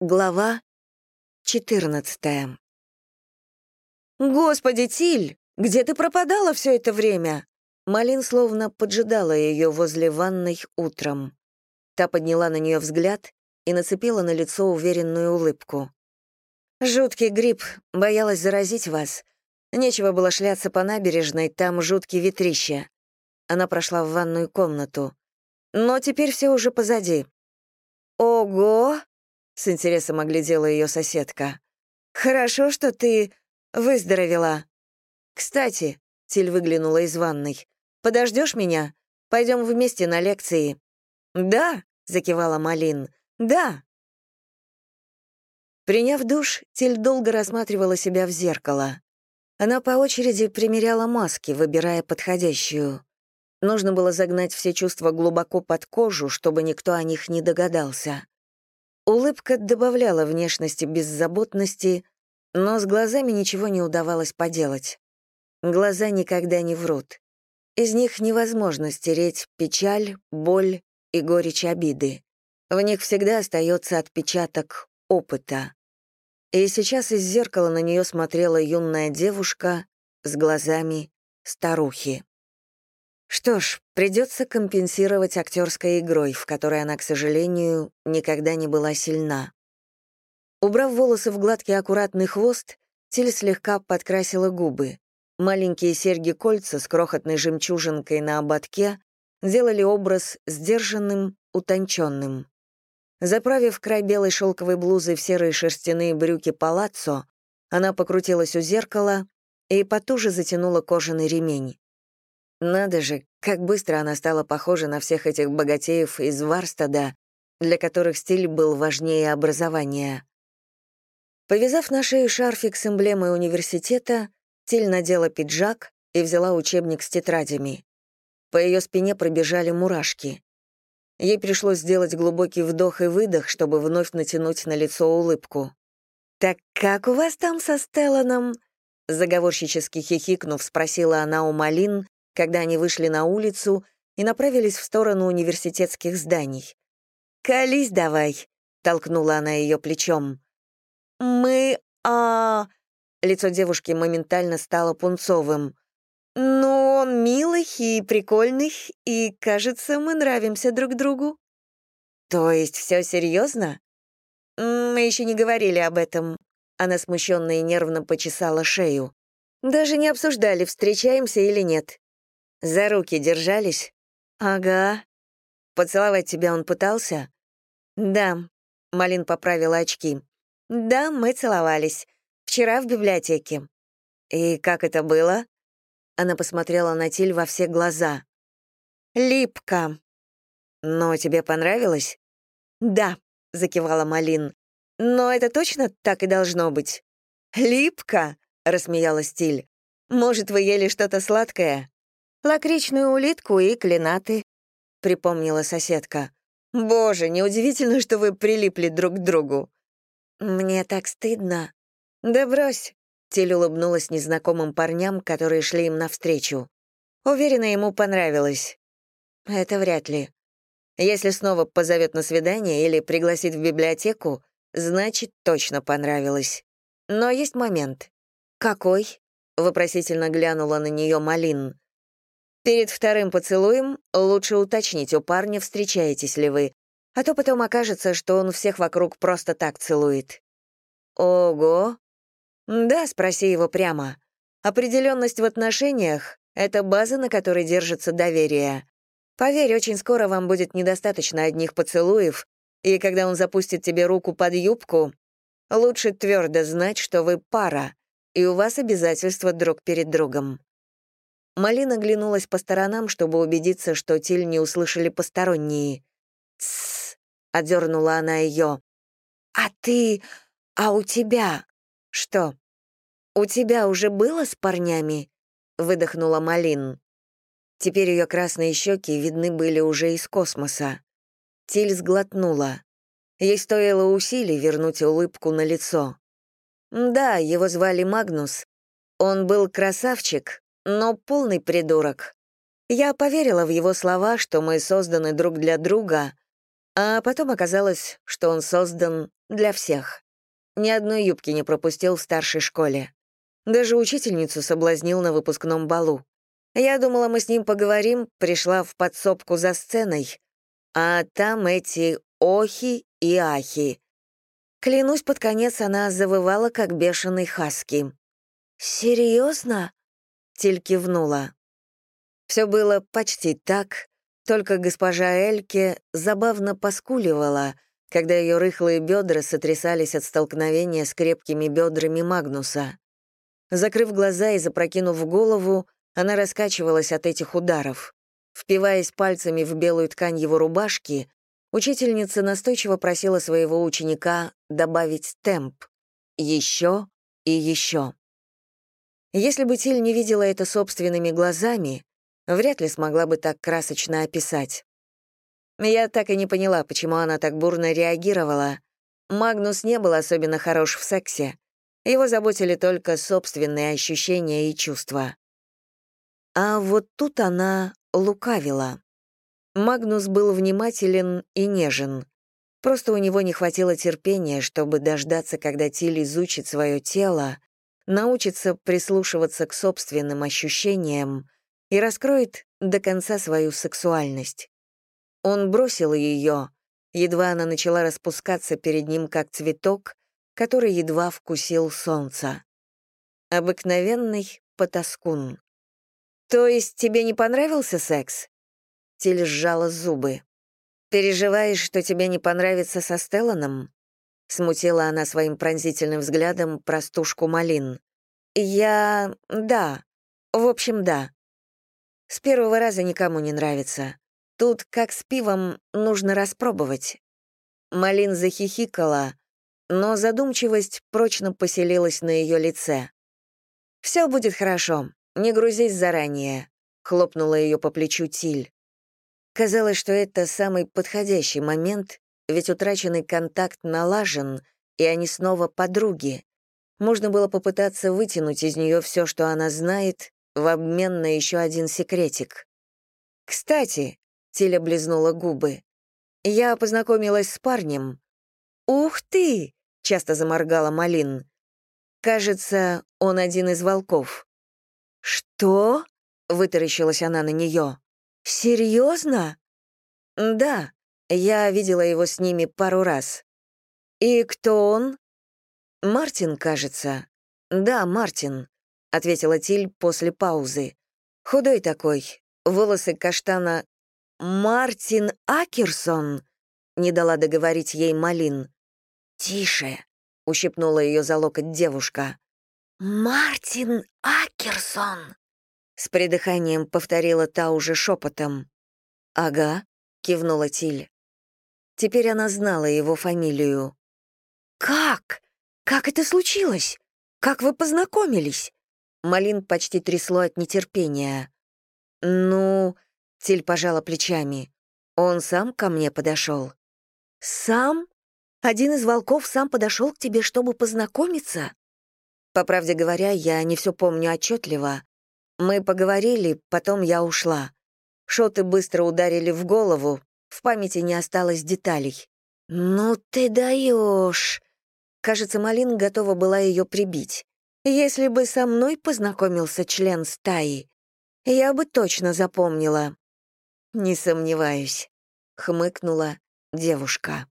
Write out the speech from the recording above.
Глава 14 «Господи, Тиль, где ты пропадала все это время?» Малин словно поджидала ее возле ванной утром. Та подняла на нее взгляд и нацепила на лицо уверенную улыбку. «Жуткий грипп, боялась заразить вас. Нечего было шляться по набережной, там жуткий ветрище». Она прошла в ванную комнату. «Но теперь все уже позади». «Ого!» С интересом оглядела ее соседка. «Хорошо, что ты выздоровела. Кстати, Тиль выглянула из ванной. Подождешь меня? Пойдем вместе на лекции». «Да», — закивала Малин. «Да». Приняв душ, Тиль долго рассматривала себя в зеркало. Она по очереди примеряла маски, выбирая подходящую. Нужно было загнать все чувства глубоко под кожу, чтобы никто о них не догадался. Улыбка добавляла внешности беззаботности, но с глазами ничего не удавалось поделать. Глаза никогда не врут. Из них невозможно стереть печаль, боль и горечь обиды. В них всегда остается отпечаток опыта. И сейчас из зеркала на нее смотрела юная девушка с глазами старухи. Что ж, придется компенсировать актерской игрой, в которой она, к сожалению, никогда не была сильна. Убрав волосы в гладкий аккуратный хвост, Тиль слегка подкрасила губы. Маленькие серьги-кольца с крохотной жемчужинкой на ободке сделали образ сдержанным, утонченным. Заправив край белой шелковой блузы в серые шерстяные брюки палаццо, она покрутилась у зеркала и потуже затянула кожаный ремень. Надо же, как быстро она стала похожа на всех этих богатеев из Варстада, для которых стиль был важнее образования. Повязав на шею шарфик с эмблемой университета, Тиль надела пиджак и взяла учебник с тетрадями. По ее спине пробежали мурашки. Ей пришлось сделать глубокий вдох и выдох, чтобы вновь натянуть на лицо улыбку. «Так как у вас там со Стелланом?» Заговорщически хихикнув, спросила она у Малин, когда они вышли на улицу и направились в сторону университетских зданий. «Колись давай», — толкнула она ее плечом. «Мы... а...» Лицо девушки моментально стало пунцовым. «Ну, он милый и прикольный, и, кажется, мы нравимся друг другу». «То есть все серьезно?» «Мы еще не говорили об этом». Она смущенно и нервно почесала шею. «Даже не обсуждали, встречаемся или нет. За руки держались? Ага. Поцеловать тебя он пытался? Да. Малин поправила очки. Да, мы целовались. Вчера в библиотеке. И как это было? Она посмотрела на Тиль во все глаза. Липко. Но тебе понравилось? Да, закивала Малин. Но это точно так и должно быть. Липко, рассмеялась Тиль. Может, вы ели что-то сладкое? «Лакричную улитку и клинаты», — припомнила соседка. «Боже, неудивительно, что вы прилипли друг к другу». «Мне так стыдно». «Да брось», — Тиль улыбнулась незнакомым парням, которые шли им навстречу. Уверена, ему понравилось. Это вряд ли. Если снова позовет на свидание или пригласит в библиотеку, значит, точно понравилось. Но есть момент. «Какой?» — вопросительно глянула на нее Малин. Перед вторым поцелуем лучше уточнить у парня, встречаетесь ли вы, а то потом окажется, что он всех вокруг просто так целует. Ого. Да, спроси его прямо. Определенность в отношениях — это база, на которой держится доверие. Поверь, очень скоро вам будет недостаточно одних поцелуев, и когда он запустит тебе руку под юбку, лучше твердо знать, что вы пара, и у вас обязательства друг перед другом. Малина глянулась по сторонам, чтобы убедиться, что Тиль не услышали посторонние. «Тссс!» — одернула она ее. «А ты... А у тебя...» «Что?» «У тебя уже было с парнями?» — выдохнула Малин. Теперь ее красные щеки видны были уже из космоса. Тиль сглотнула. Ей стоило усилий вернуть улыбку на лицо. Да, его звали Магнус. Он был красавчик, но полный придурок. Я поверила в его слова, что мы созданы друг для друга, а потом оказалось, что он создан для всех. Ни одной юбки не пропустил в старшей школе. Даже учительницу соблазнил на выпускном балу. Я думала, мы с ним поговорим, пришла в подсобку за сценой, а там эти охи и ахи. Клянусь, под конец она завывала, как бешеный хаски. «Серьезно?» — Тиль кивнула. Все было почти так, только госпожа Эльке забавно поскуливала, когда ее рыхлые бедра сотрясались от столкновения с крепкими бедрами Магнуса. Закрыв глаза и запрокинув голову, она раскачивалась от этих ударов. Впиваясь пальцами в белую ткань его рубашки, учительница настойчиво просила своего ученика добавить темп. Еще и еще. Если бы Тиль не видела это собственными глазами, вряд ли смогла бы так красочно описать. Я так и не поняла, почему она так бурно реагировала. Магнус не был особенно хорош в сексе. Его заботили только собственные ощущения и чувства. А вот тут она лукавила. Магнус был внимателен и нежен. Просто у него не хватило терпения, чтобы дождаться, когда Тиль изучит свое тело, научится прислушиваться к собственным ощущениям, и раскроет до конца свою сексуальность. Он бросил ее, едва она начала распускаться перед ним как цветок, который едва вкусил солнца. Обыкновенный потаскун. «То есть тебе не понравился секс?» Тиль сжала зубы. «Переживаешь, что тебе не понравится со Стелланом?» Смутила она своим пронзительным взглядом простушку Малин. «Я... да. В общем, да. С первого раза никому не нравится. Тут, как с пивом, нужно распробовать. Малин захихикала, но задумчивость прочно поселилась на ее лице. «Все будет хорошо, не грузись заранее», — хлопнула ее по плечу Тиль. Казалось, что это самый подходящий момент, ведь утраченный контакт налажен, и они снова подруги. Можно было попытаться вытянуть из нее все, что она знает, в обмен на еще один секретик. «Кстати», — Тиля близнула губы, — «я познакомилась с парнем». «Ух ты!» — часто заморгала Малин. «Кажется, он один из волков». «Что?» — вытаращилась она на нее. «Серьезно?» «Да, я видела его с ними пару раз». «И кто он?» «Мартин, кажется». «Да, Мартин. — ответила Тиль после паузы. «Худой такой, волосы каштана...» «Мартин Акерсон!» — не дала договорить ей Малин. «Тише!» — ущипнула ее за локоть девушка. «Мартин Акерсон!» — с придыханием повторила та уже шепотом. «Ага», — кивнула Тиль. Теперь она знала его фамилию. «Как? Как это случилось? Как вы познакомились?» Малин почти трясло от нетерпения. «Ну...» — Тиль пожала плечами. «Он сам ко мне подошел». «Сам? Один из волков сам подошел к тебе, чтобы познакомиться?» По правде говоря, я не все помню отчетливо. Мы поговорили, потом я ушла. Шоты быстро ударили в голову, в памяти не осталось деталей. «Ну ты даешь!» Кажется, Малин готова была ее прибить. Если бы со мной познакомился член стаи, я бы точно запомнила. Не сомневаюсь, хмыкнула девушка.